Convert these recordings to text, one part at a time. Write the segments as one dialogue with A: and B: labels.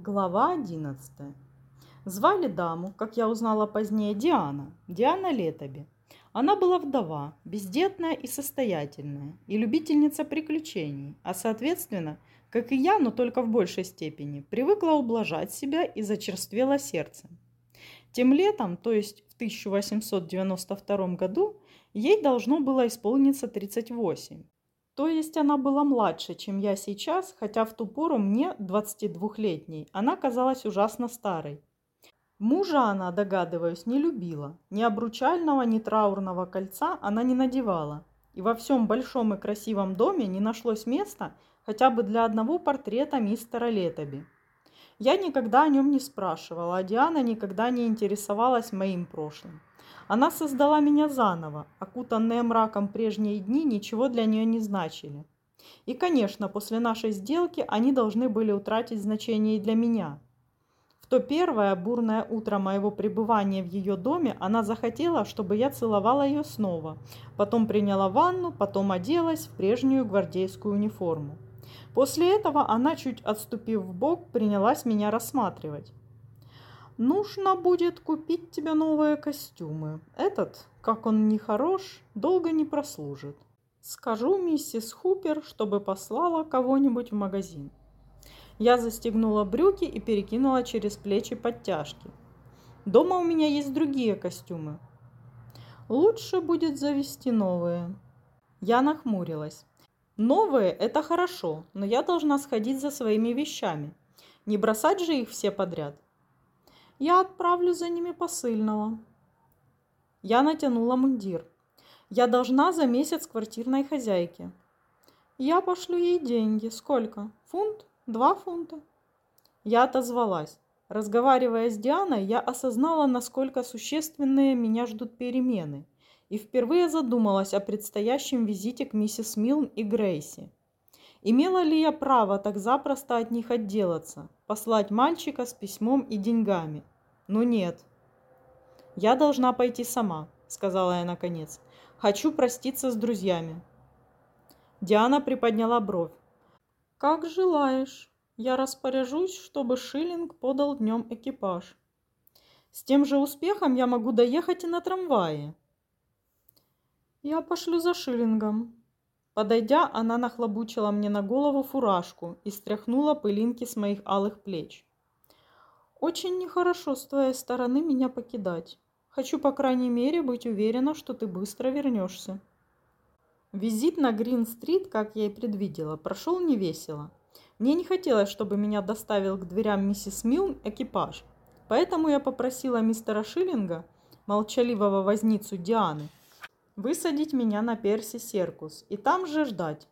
A: Глава 11. Звали даму, как я узнала позднее, Диана. Диана Летоби. Она была вдова, бездетная и состоятельная, и любительница приключений, а соответственно, как и я, но только в большей степени, привыкла ублажать себя и зачерствела сердцем. Тем летом, то есть в 1892 году, ей должно было исполниться 38. То есть она была младше, чем я сейчас, хотя в ту пору мне, 22-летней, она казалась ужасно старой. Мужа она, догадываюсь, не любила. Ни обручального, ни траурного кольца она не надевала. И во всем большом и красивом доме не нашлось места хотя бы для одного портрета мистера Летоби. Я никогда о нем не спрашивала, а Диана никогда не интересовалась моим прошлым. Она создала меня заново, окутанные мраком прежние дни ничего для нее не значили. И, конечно, после нашей сделки они должны были утратить значение и для меня. В то первое бурное утро моего пребывания в ее доме она захотела, чтобы я целовала ее снова, потом приняла ванну, потом оделась в прежнюю гвардейскую униформу. После этого она, чуть отступив в бок, принялась меня рассматривать. Нужно будет купить тебе новые костюмы. Этот, как он не хорош, долго не прослужит. Скажу миссис Хупер, чтобы послала кого-нибудь в магазин. Я застегнула брюки и перекинула через плечи подтяжки. Дома у меня есть другие костюмы. Лучше будет завести новые. Я нахмурилась. Новые – это хорошо, но я должна сходить за своими вещами. Не бросать же их все подряд – я отправлю за ними посыльного. Я натянула мундир. Я должна за месяц квартирной хозяйке. Я пошлю ей деньги. Сколько? Фунт? Два фунта? Я отозвалась. Разговаривая с Дианой, я осознала, насколько существенные меня ждут перемены, и впервые задумалась о предстоящем визите к миссис Милн и Грейси. Имела ли я право так запросто от них отделаться, послать мальчика с письмом и деньгами? Ну нет. Я должна пойти сама, сказала я наконец. Хочу проститься с друзьями. Диана приподняла бровь. Как желаешь. Я распоряжусь, чтобы Шиллинг подал днем экипаж. С тем же успехом я могу доехать и на трамвае. Я пошлю за Шиллингом, Подойдя, она нахлобучила мне на голову фуражку и стряхнула пылинки с моих алых плеч. «Очень нехорошо с твоей стороны меня покидать. Хочу, по крайней мере, быть уверена, что ты быстро вернешься». Визит на Грин-стрит, как я и предвидела, прошел невесело. Мне не хотелось, чтобы меня доставил к дверям миссис Милн экипаж, поэтому я попросила мистера Шиллинга, молчаливого возницу Дианы, высадить меня на Перси Серкус и там же ждать.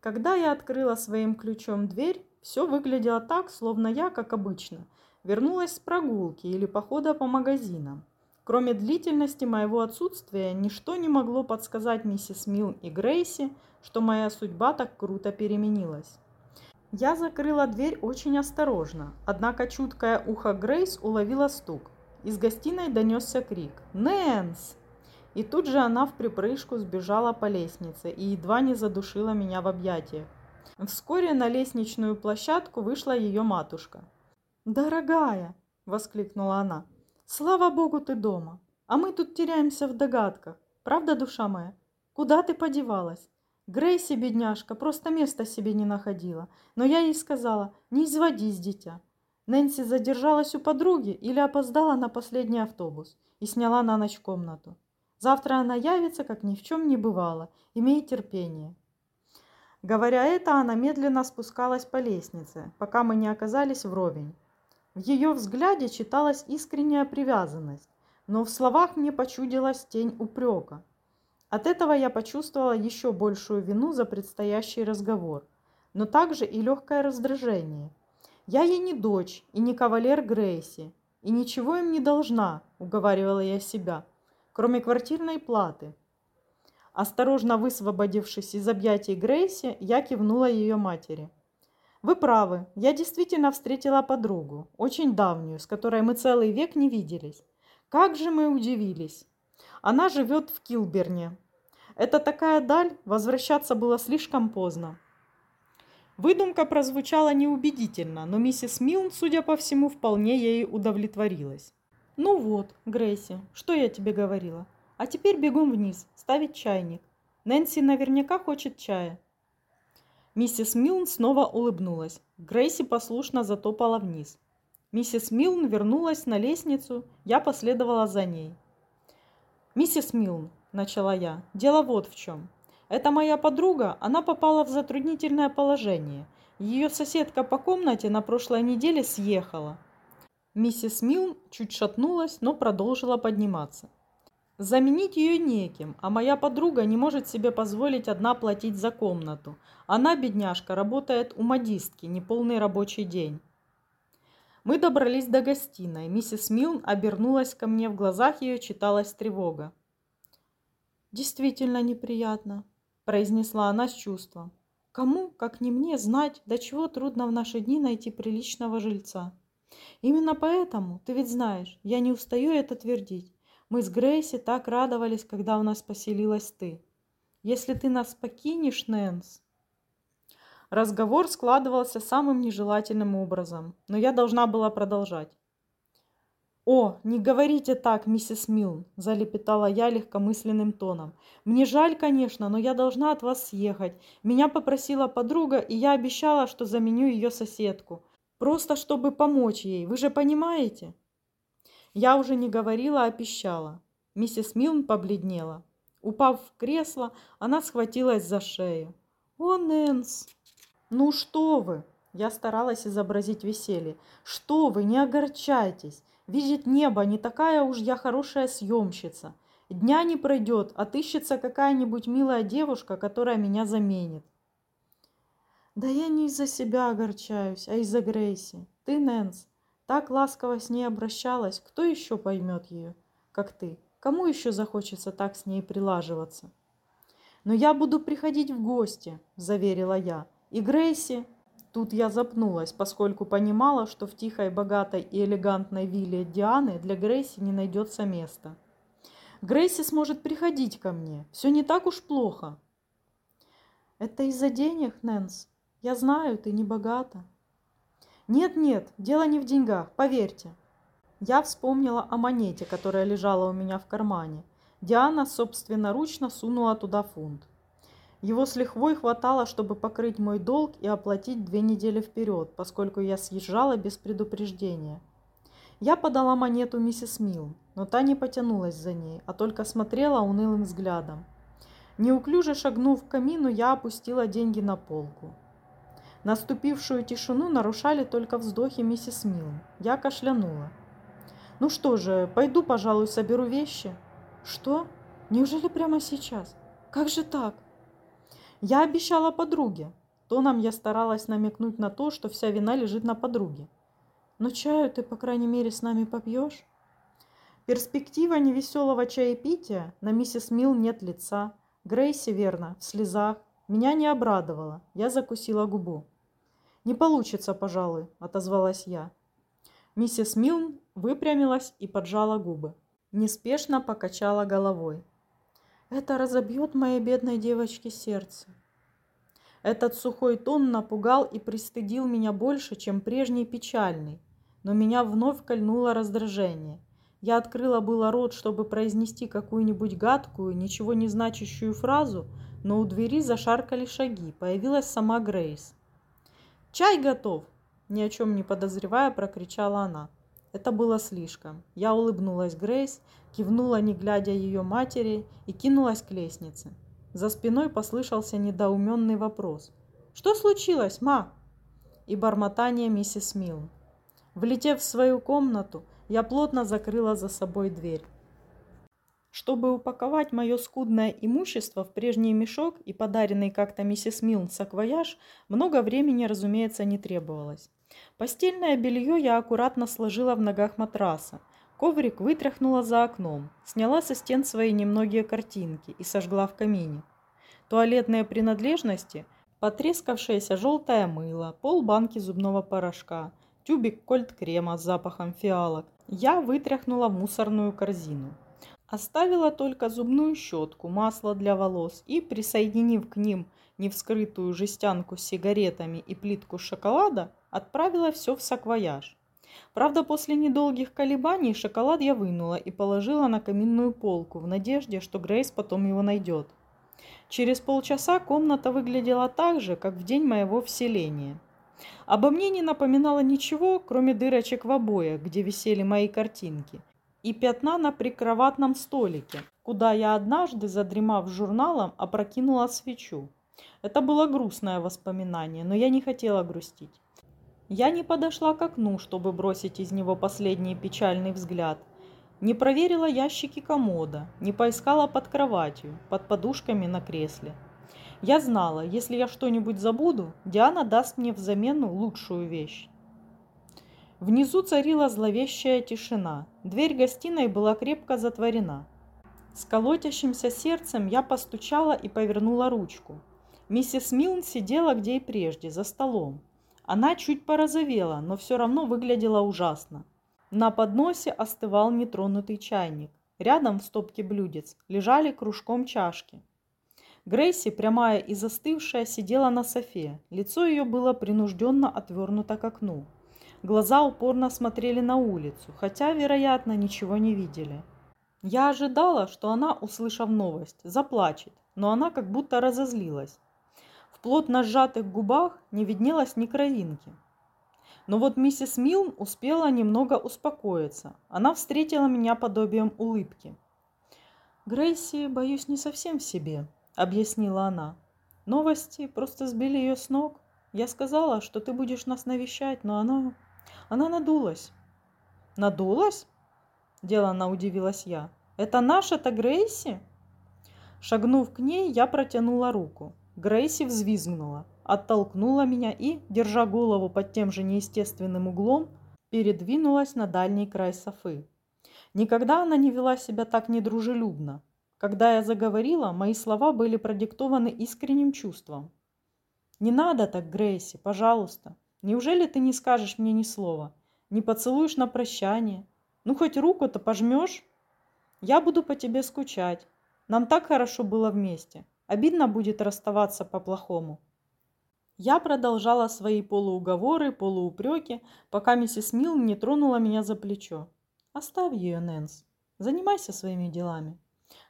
A: Когда я открыла своим ключом дверь, все выглядело так, словно я, как обычно, вернулась с прогулки или похода по магазинам. Кроме длительности моего отсутствия, ничто не могло подсказать миссис Милл и Грейси, что моя судьба так круто переменилась. Я закрыла дверь очень осторожно, однако чуткое ухо Грейс уловило стук. Из гостиной донесся крик «Нэнс!». И тут же она в припрыжку сбежала по лестнице и едва не задушила меня в объятиях. Вскоре на лестничную площадку вышла ее матушка. «Дорогая!» – воскликнула она. «Слава богу, ты дома! А мы тут теряемся в догадках. Правда, душа моя? Куда ты подевалась? Грейси, бедняжка, просто места себе не находила. Но я ей сказала, не изводись, дитя. Нэнси задержалась у подруги или опоздала на последний автобус и сняла на ночь комнату. Завтра она явится, как ни в чем не бывало. Имей терпение. Говоря это, она медленно спускалась по лестнице, пока мы не оказались вровень. В ее взгляде читалась искренняя привязанность, но в словах мне почудилась тень упрека. От этого я почувствовала еще большую вину за предстоящий разговор, но также и легкое раздражение. Я ей не дочь и не кавалер Грейси, и ничего им не должна, уговаривала я себя кроме квартирной платы. Осторожно высвободившись из объятий Грейси, я кивнула ее матери. «Вы правы, я действительно встретила подругу, очень давнюю, с которой мы целый век не виделись. Как же мы удивились! Она живет в Килберне. Это такая даль, возвращаться было слишком поздно. Выдумка прозвучала неубедительно, но миссис Милн, судя по всему, вполне ей удовлетворилась. «Ну вот, Грейси, что я тебе говорила? А теперь бегом вниз, ставить чайник. Нэнси наверняка хочет чая». Миссис Милн снова улыбнулась. Грейси послушно затопала вниз. Миссис Милн вернулась на лестницу, я последовала за ней. «Миссис Милн», – начала я, – «дело вот в чем. Это моя подруга, она попала в затруднительное положение. Ее соседка по комнате на прошлой неделе съехала. Миссис Милн чуть шатнулась, но продолжила подниматься. Заменить ее неким, а моя подруга не может себе позволить одна платить за комнату. Она, бедняжка, работает у модистки, неполный рабочий день. Мы добрались до гостиной. Миссис Милн обернулась ко мне, в глазах ее читалась тревога. «Действительно неприятно», – произнесла она с чувством. «Кому, как не мне, знать, до чего трудно в наши дни найти приличного жильца? Именно поэтому, ты ведь знаешь, я не устаю это твердить. Мы с Грейси так радовались, когда у нас поселилась ты. Если ты нас покинешь, Нэнс, Разговор складывался самым нежелательным образом, но я должна была продолжать. «О, не говорите так, миссис Милн», – залепетала я легкомысленным тоном. «Мне жаль, конечно, но я должна от вас съехать. Меня попросила подруга, и я обещала, что заменю ее соседку. Просто чтобы помочь ей, вы же понимаете?» Я уже не говорила, а пищала. Миссис Милн побледнела. Упав в кресло, она схватилась за шею. «О, Нэнс!» «Ну что вы!» Я старалась изобразить веселье. «Что вы, не огорчайтесь! Видит небо, не такая уж я хорошая съемщица. Дня не пройдет, отыщется какая-нибудь милая девушка, которая меня заменит». «Да я не из-за себя огорчаюсь, а из-за Грейси. Ты, Нэнс, так ласково с ней обращалась. Кто еще поймет ее, как ты? Кому еще захочется так с ней прилаживаться?» «Но я буду приходить в гости», – заверила я. И Грейси... Тут я запнулась, поскольку понимала, что в тихой, богатой и элегантной вилле Дианы для Грейси не найдется места. Грейси сможет приходить ко мне. Все не так уж плохо. Это из-за денег, Нэнс. Я знаю, ты не богата. Нет-нет, дело не в деньгах, поверьте. Я вспомнила о монете, которая лежала у меня в кармане. Диана собственноручно сунула туда фунт. Его с лихвой хватало, чтобы покрыть мой долг и оплатить две недели вперед, поскольку я съезжала без предупреждения. Я подала монету миссис Милл, но та не потянулась за ней, а только смотрела унылым взглядом. Неуклюже шагнув к камину, я опустила деньги на полку. Наступившую тишину нарушали только вздохи миссис Милл. Я кашлянула. «Ну что же, пойду, пожалуй, соберу вещи». «Что? Неужели прямо сейчас? Как же так?» Я обещала подруге. Тоном я старалась намекнуть на то, что вся вина лежит на подруге. Но чаю ты, по крайней мере, с нами попьешь? Перспектива невеселого чаепития на миссис Милл нет лица. Грейси, верно, в слезах. Меня не обрадовала. Я закусила губу. «Не получится, пожалуй», – отозвалась я. Миссис Милн выпрямилась и поджала губы. Неспешно покачала головой. Это разобьет моей бедной девочке сердце. Этот сухой тон напугал и пристыдил меня больше, чем прежний печальный, но меня вновь кольнуло раздражение. Я открыла было рот, чтобы произнести какую-нибудь гадкую, ничего не значащую фразу, но у двери зашаркали шаги, появилась сама Грейс. «Чай готов!» – ни о чем не подозревая, прокричала она. Это было слишком. Я улыбнулась Грейс, кивнула, не глядя ее матери, и кинулась к лестнице. За спиной послышался недоуменный вопрос. «Что случилось, ма?» И бормотание миссис Милл. Влетев в свою комнату, я плотно закрыла за собой дверь. Чтобы упаковать мое скудное имущество в прежний мешок и подаренный как-то миссис Милн саквояж, много времени, разумеется, не требовалось. Постельное белье я аккуратно сложила в ногах матраса. Коврик вытряхнула за окном, сняла со стен свои немногие картинки и сожгла в камине. Туалетные принадлежности – потрескавшееся желтое мыло, полбанки зубного порошка, тюбик кольт-крема с запахом фиалок – я вытряхнула в мусорную корзину. Оставила только зубную щетку, масло для волос и, присоединив к ним невскрытую жестянку с сигаретами и плитку шоколада, отправила все в саквояж. Правда, после недолгих колебаний шоколад я вынула и положила на каминную полку в надежде, что Грейс потом его найдет. Через полчаса комната выглядела так же, как в день моего вселения. Обо мне не напоминало ничего, кроме дырочек в обоях, где висели мои картинки, и пятна на прикроватном столике, куда я однажды, задремав журналом, опрокинула свечу. Это было грустное воспоминание, но я не хотела грустить. Я не подошла к окну, чтобы бросить из него последний печальный взгляд. Не проверила ящики комода, не поискала под кроватью, под подушками на кресле. Я знала, если я что-нибудь забуду, Диана даст мне взамен лучшую вещь. Внизу царила зловещая тишина. Дверь гостиной была крепко затворена. С колотящимся сердцем я постучала и повернула ручку. Миссис Милн сидела где и прежде, за столом. Она чуть порозовела, но все равно выглядела ужасно. На подносе остывал нетронутый чайник. Рядом в стопке блюдец лежали кружком чашки. Грейси, прямая и застывшая, сидела на софе. Лицо ее было принужденно отвернуто к окну. Глаза упорно смотрели на улицу, хотя, вероятно, ничего не видели. Я ожидала, что она, услышав новость, заплачет, но она как будто разозлилась. В плотно сжатых губах не виднелось ни кровинки. Но вот миссис Милн успела немного успокоиться. Она встретила меня подобием улыбки. «Грейси, боюсь, не совсем в себе», — объяснила она. «Новости просто сбили ее с ног. Я сказала, что ты будешь нас навещать, но она... она надулась». «Надулась?» — деланно удивилась я. «Это наша-то Грейси?» Шагнув к ней, я протянула руку. Грейси взвизгнула, оттолкнула меня и, держа голову под тем же неестественным углом, передвинулась на дальний край софы. Никогда она не вела себя так недружелюбно, когда я заговорила, мои слова были продиктованы искренним чувством. «Не надо так, Грейси, пожалуйста. Неужели ты не скажешь мне ни слова? Не поцелуешь на прощание? Ну, хоть руку-то пожмешь? Я буду по тебе скучать. Нам так хорошо было вместе. Обидно будет расставаться по-плохому». Я продолжала свои полууговоры, полуупреки, пока миссис Милл не тронула меня за плечо. «Оставь ее, Нэнс. Занимайся своими делами».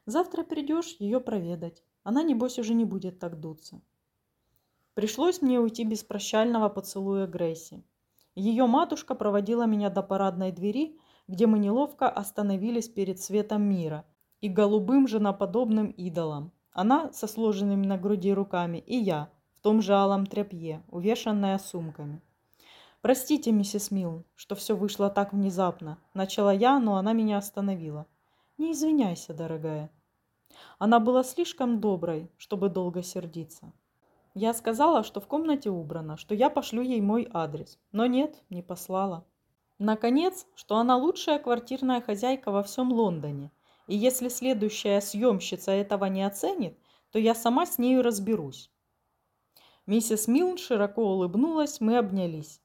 A: Завтра придешь ее проведать. Она, небось, уже не будет так дуться. Пришлось мне уйти без прощального поцелуя Грейси. Ее матушка проводила меня до парадной двери, где мы неловко остановились перед светом мира и голубым женоподобным идолом. Она со сложенными на груди руками, и я в том же алом тряпье, увешанная сумками. «Простите, миссис Милл, что все вышло так внезапно», – начала я, но она меня остановила. Не извиняйся, дорогая. Она была слишком доброй, чтобы долго сердиться. Я сказала, что в комнате убрано, что я пошлю ей мой адрес. Но нет, не послала. Наконец, что она лучшая квартирная хозяйка во всем Лондоне. И если следующая съемщица этого не оценит, то я сама с нею разберусь. Миссис Милн широко улыбнулась, мы обнялись.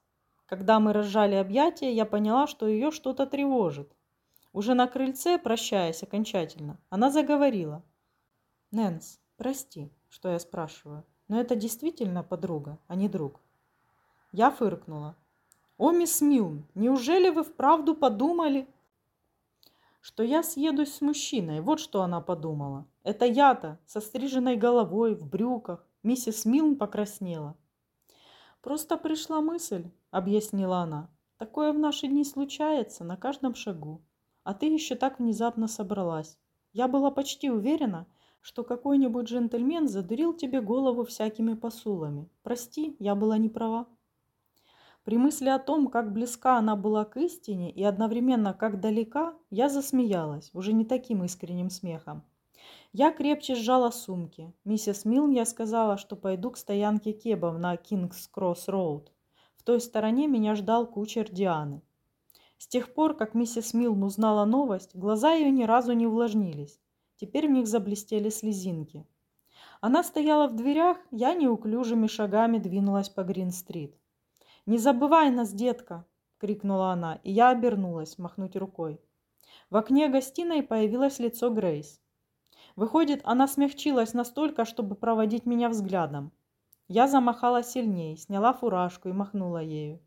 A: Когда мы разжали объятия, я поняла, что ее что-то тревожит. Уже на крыльце, прощаясь окончательно, она заговорила. «Нэнс, прости, что я спрашиваю, но это действительно подруга, а не друг». Я фыркнула. «О, мисс Милн, неужели вы вправду подумали?» что я съедусь с мужчиной. Вот что она подумала. Это я-то, со стриженной головой, в брюках. Миссис Милн покраснела. «Просто пришла мысль», — объяснила она. «Такое в наши дни случается на каждом шагу. А ты еще так внезапно собралась. Я была почти уверена, что какой-нибудь джентльмен задурил тебе голову всякими посулами. Прости, я была не права. При мысли о том, как близка она была к истине и одновременно как далека, я засмеялась, уже не таким искренним смехом. Я крепче сжала сумки. Миссис Милн я сказала, что пойду к стоянке кебов на Кингс-Кросс-Роуд. В той стороне меня ждал кучер Дианы. С тех пор, как миссис Милн узнала новость, глаза ее ни разу не увлажнились. Теперь в них заблестели слезинки. Она стояла в дверях, я неуклюжими шагами двинулась по Грин-стрит. «Не забывай нас, детка!» — крикнула она, и я обернулась, махнуть рукой. В окне гостиной появилось лицо Грейс. Выходит, она смягчилась настолько, чтобы проводить меня взглядом. Я замахала сильней, сняла фуражку и махнула ею.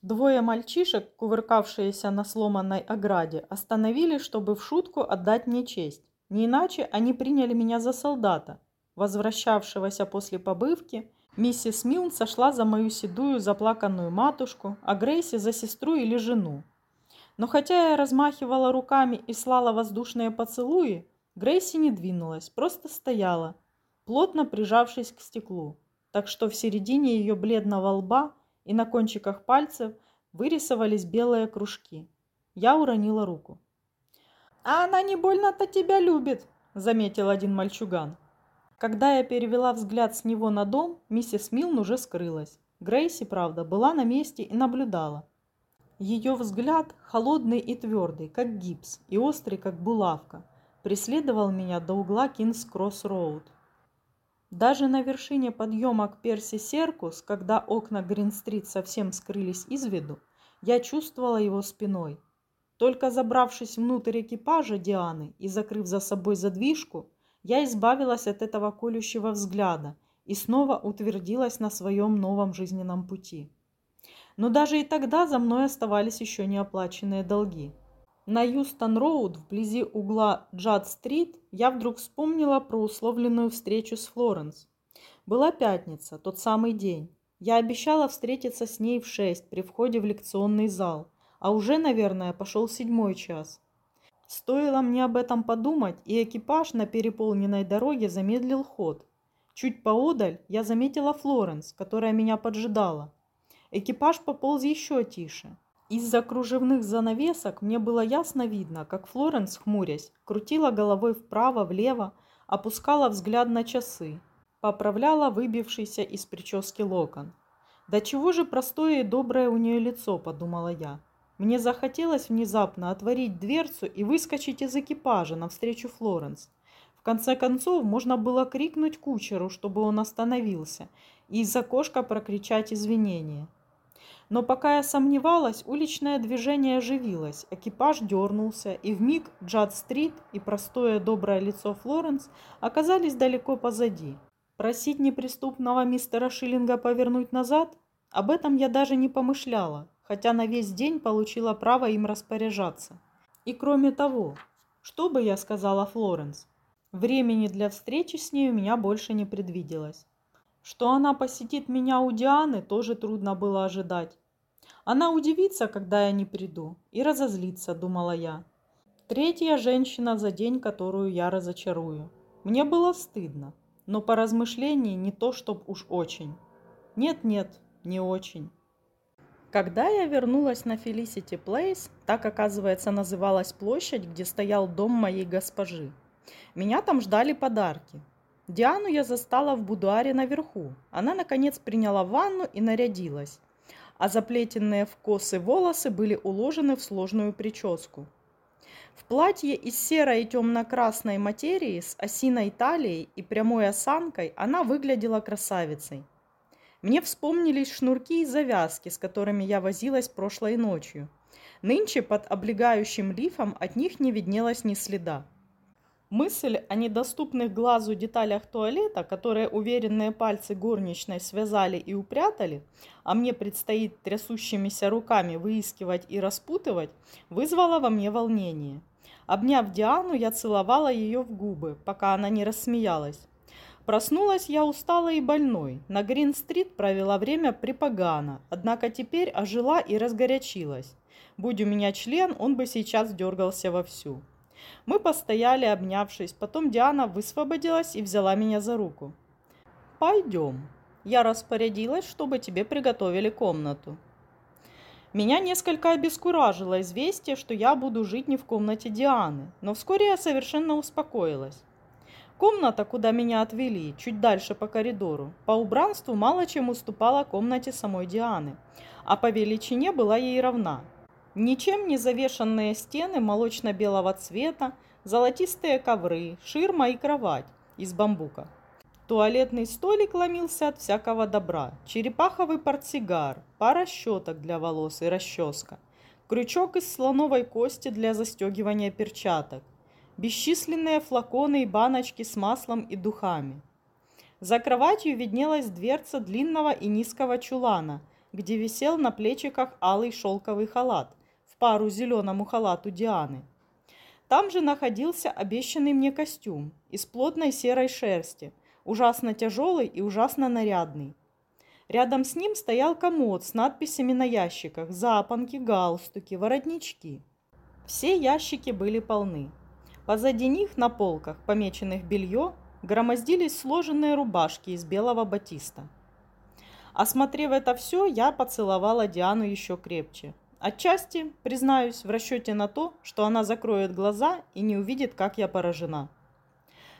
A: Двое мальчишек, кувыркавшиеся на сломанной ограде, остановились, чтобы в шутку отдать мне честь. Не иначе они приняли меня за солдата, возвращавшегося после побывки. Миссис Милн сошла за мою седую заплаканную матушку, а Грейси за сестру или жену. Но хотя я размахивала руками и слала воздушные поцелуи, Грейси не двинулась, просто стояла, плотно прижавшись к стеклу так что в середине ее бледного лба и на кончиках пальцев вырисовались белые кружки. Я уронила руку. «А она не больно-то тебя любит», — заметил один мальчуган. Когда я перевела взгляд с него на дом, миссис Милн уже скрылась. Грейси, правда, была на месте и наблюдала. Ее взгляд, холодный и твердый, как гипс, и острый, как булавка, преследовал меня до угла Кингс-Кросс-Роуд. Даже на вершине подъема к Перси Серкус, когда окна Грин-стрит совсем скрылись из виду, я чувствовала его спиной. Только забравшись внутрь экипажа Дианы и закрыв за собой задвижку, я избавилась от этого колющего взгляда и снова утвердилась на своем новом жизненном пути. Но даже и тогда за мной оставались еще неоплаченные долги – на Юстон-Роуд, вблизи угла Джад-стрит, я вдруг вспомнила про условленную встречу с Флоренс. Была пятница, тот самый день. Я обещала встретиться с ней в шесть при входе в лекционный зал, а уже, наверное, пошел седьмой час. Стоило мне об этом подумать, и экипаж на переполненной дороге замедлил ход. Чуть поодаль я заметила Флоренс, которая меня поджидала. Экипаж пополз еще тише. Из-за кружевных занавесок мне было ясно видно, как Флоренс, хмурясь, крутила головой вправо-влево, опускала взгляд на часы, поправляла выбившийся из прически локон. «Да чего же простое и доброе у нее лицо», – подумала я. Мне захотелось внезапно отворить дверцу и выскочить из экипажа навстречу Флоренс. В конце концов, можно было крикнуть кучеру, чтобы он остановился, и из окошка прокричать извинения. Но пока я сомневалась, уличное движение оживилось, экипаж дернулся, и в миг Джад-стрит и простое доброе лицо Флоренс оказались далеко позади. Просить неприступного мистера Шиллинга повернуть назад? Об этом я даже не помышляла, хотя на весь день получила право им распоряжаться. И кроме того, что бы я сказала Флоренс? Времени для встречи с ней у меня больше не предвиделось. Что она посетит меня у Дианы, тоже трудно было ожидать. Она удивится, когда я не приду, и разозлится, думала я. Третья женщина за день, которую я разочарую. Мне было стыдно, но по размышлении не то, чтоб уж очень. Нет-нет, не очень. Когда я вернулась на Felicity Place, так, оказывается, называлась площадь, где стоял дом моей госпожи, меня там ждали подарки – Диану я застала в будуаре наверху. Она, наконец, приняла ванну и нарядилась, а заплетенные в косы волосы были уложены в сложную прическу. В платье из серой и темно-красной материи с осиной талией и прямой осанкой она выглядела красавицей. Мне вспомнились шнурки и завязки, с которыми я возилась прошлой ночью. Нынче под облегающим лифом от них не виднелось ни следа. Мысль о недоступных глазу деталях туалета, которые уверенные пальцы горничной связали и упрятали, а мне предстоит трясущимися руками выискивать и распутывать, вызвала во мне волнение. Обняв Диану, я целовала ее в губы, пока она не рассмеялась. Проснулась я усталой и больной. На Грин-стрит провела время припогано, однако теперь ожила и разгорячилась. Будь у меня член, он бы сейчас дергался вовсю. Мы постояли, обнявшись. Потом Диана высвободилась и взяла меня за руку. «Пойдем. Я распорядилась, чтобы тебе приготовили комнату». Меня несколько обескуражило известие, что я буду жить не в комнате Дианы, но вскоре я совершенно успокоилась. Комната, куда меня отвели, чуть дальше по коридору, по убранству мало чем уступала комнате самой Дианы, а по величине была ей равна – Ничем не завешенные стены молочно-белого цвета, золотистые ковры, ширма и кровать из бамбука. Туалетный столик ломился от всякого добра. Черепаховый портсигар, пара щеток для волос и расческа, крючок из слоновой кости для застегивания перчаток, бесчисленные флаконы и баночки с маслом и духами. За кроватью виднелась дверца длинного и низкого чулана, где висел на плечиках алый шелковый халат в пару зеленому халату Дианы. Там же находился обещанный мне костюм из плотной серой шерсти, ужасно тяжелый и ужасно нарядный. Рядом с ним стоял комод с надписями на ящиках, запонки, галстуки, воротнички. Все ящики были полны. Позади них на полках, помеченных белье, громоздились сложенные рубашки из белого батиста. Осмотрев это все, я поцеловала Диану еще крепче. Отчасти, признаюсь, в расчете на то, что она закроет глаза и не увидит, как я поражена.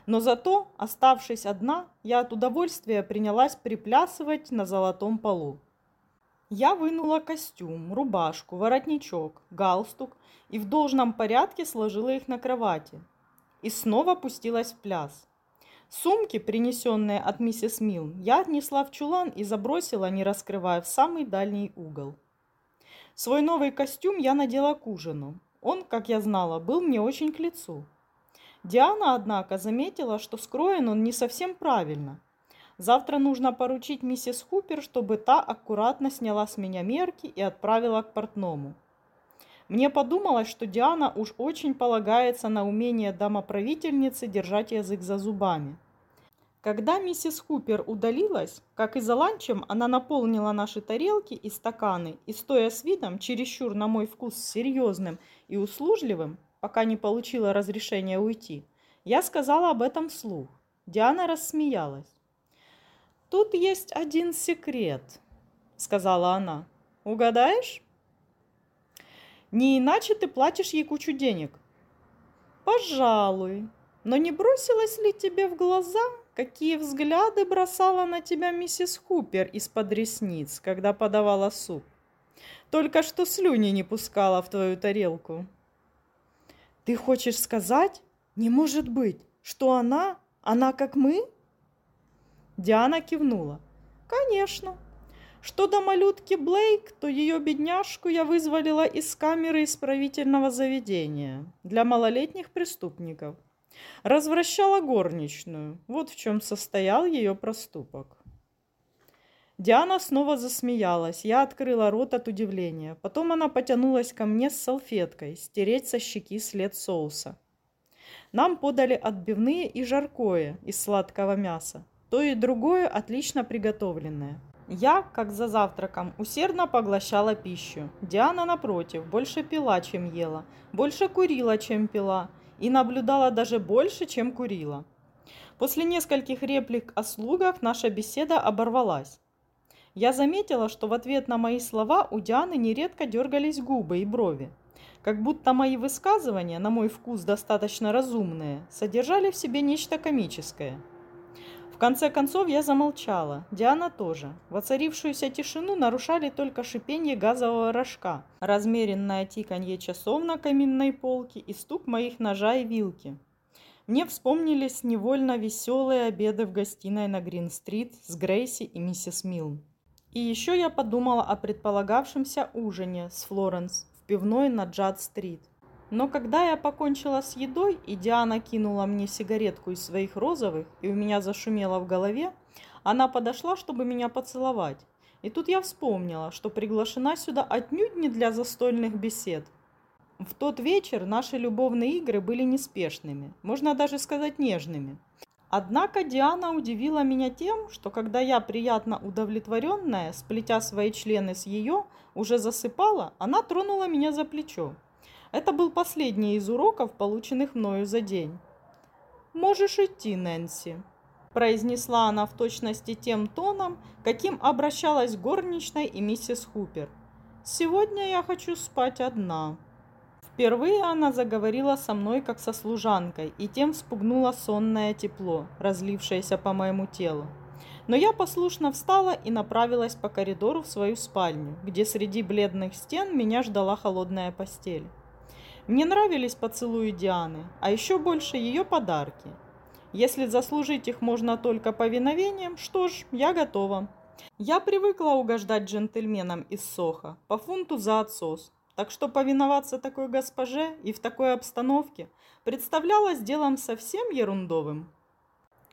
A: Но зато, оставшись одна, я от удовольствия принялась приплясывать на золотом полу. Я вынула костюм, рубашку, воротничок, галстук и в должном порядке сложила их на кровати. И снова пустилась в пляс. Сумки, принесенные от миссис Милл, я отнесла в чулан и забросила, не раскрывая, в самый дальний угол. Свой новый костюм я надела к ужину. Он, как я знала, был мне очень к лицу. Диана, однако, заметила, что скроен он не совсем правильно. Завтра нужно поручить миссис Хупер, чтобы та аккуратно сняла с меня мерки и отправила к портному. Мне подумалось, что Диана уж очень полагается на умение домоправительницы держать язык за зубами. Когда миссис Хупер удалилась, как и за ланчем, она наполнила наши тарелки и стаканы и, стоя с видом, чересчур на мой вкус серьезным и услужливым, пока не получила разрешения уйти, я сказала об этом вслух. Диана рассмеялась. «Тут есть один секрет», — сказала она. «Угадаешь?» «Не иначе ты платишь ей кучу денег». «Пожалуй. Но не бросилось ли тебе в глаза, какие взгляды бросала на тебя миссис Хупер из-под ресниц, когда подавала суп? Только что слюни не пускала в твою тарелку». Ты хочешь сказать? Не может быть, что она, она как мы? Диана кивнула. Конечно. Что до малютки Блейк, то ее бедняжку я вызволила из камеры исправительного заведения для малолетних преступников. Развращала горничную. Вот в чем состоял ее проступок. Диана снова засмеялась. Я открыла рот от удивления. Потом она потянулась ко мне с салфеткой, стереть со щеки след соуса. Нам подали отбивные и жаркое из сладкого мяса. То и другое отлично приготовленное. Я, как за завтраком, усердно поглощала пищу. Диана, напротив, больше пила, чем ела, больше курила, чем пила, и наблюдала даже больше, чем курила. После нескольких реплик о слугах наша беседа оборвалась. Я заметила, что в ответ на мои слова у Дианы нередко дергались губы и брови. Как будто мои высказывания, на мой вкус достаточно разумные, содержали в себе нечто комическое. В конце концов я замолчала, Диана тоже. Воцарившуюся тишину нарушали только шипение газового рожка, размеренное тиканье часов на каминной полке и стук моих ножа и вилки. Мне вспомнились невольно веселые обеды в гостиной на Грин-стрит с Грейси и миссис Милн. И еще я подумала о предполагавшемся ужине с Флоренс в пивной на Джад-стрит. Но когда я покончила с едой, и Диана кинула мне сигаретку из своих розовых, и у меня зашумело в голове, она подошла, чтобы меня поцеловать. И тут я вспомнила, что приглашена сюда отнюдь не для застольных бесед. В тот вечер наши любовные игры были неспешными, можно даже сказать нежными. Однако Диана удивила меня тем, что когда я, приятно удовлетворенная, сплетя свои члены с ее, уже засыпала, она тронула меня за плечо. Это был последний из уроков, полученных мною за день. «Можешь идти, Нэнси», – произнесла она в точности тем тоном, каким обращалась горничной и миссис Хупер. «Сегодня я хочу спать одна». Впервые она заговорила со мной как со служанкой, и тем спугнула сонное тепло, разлившееся по моему телу. Но я послушно встала и направилась по коридору в свою спальню, где среди бледных стен меня ждала холодная постель. Мне нравились поцелуи Дианы, а еще больше ее подарки. Если заслужить их можно только повиновением, что ж, я готова. Я привыкла угождать джентльменам из Соха по фунту за отсос, так что повиноваться такой госпоже и в такой обстановке представлялось делом совсем ерундовым.